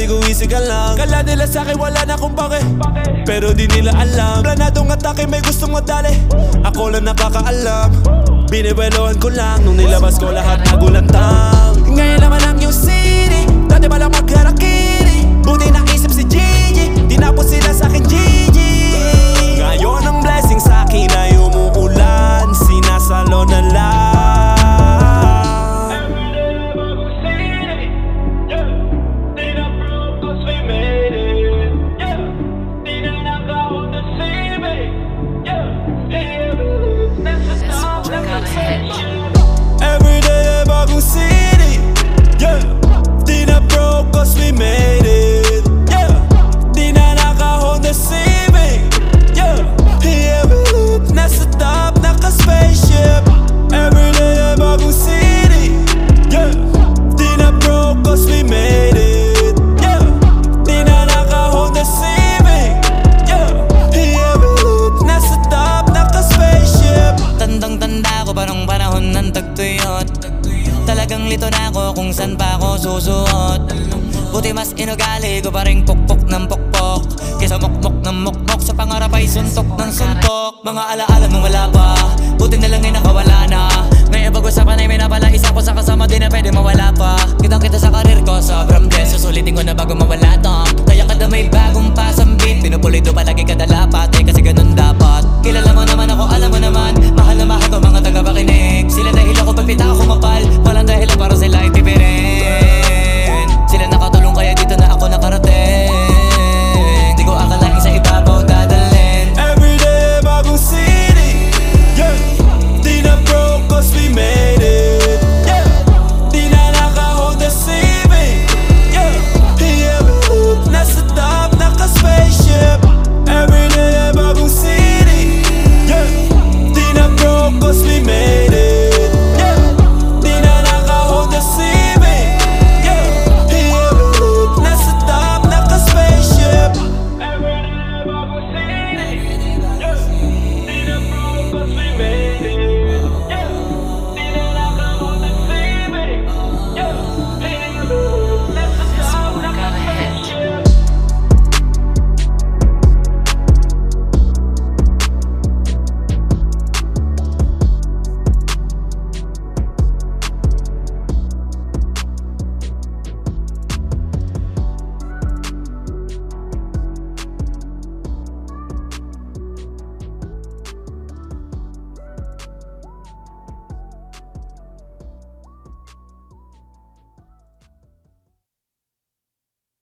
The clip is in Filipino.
sabi ko easy ka lang. Kala nila sa'kin wala na kung bakit. Pero di nila alam. Planadong atake may gustong madali. Ako lang nakakaalam. Binibeloan ko lang. Nung nilabas ko lahat nagulantang Ngayon naman ang yung city Dati pa lang magkarakini Buti naisip Every day they see. Parang panahon ng tagtuyot. Talagang lito na ako kung saan pa ako susuot. Buti mas inugali ko pa rin pukpok ng pukpok. Kesa mokmok ng mokmok sa pangarap ay suntok ng suntok. Mga alaala nung wala pa Buti na lang ay nakawala na. Ngayon pag-usapan ay may napala Isa ko sa kasama din na pwede mawala pa. Kitang kita sa karir ko sobrang blessed. Susulitin ko na bago mawala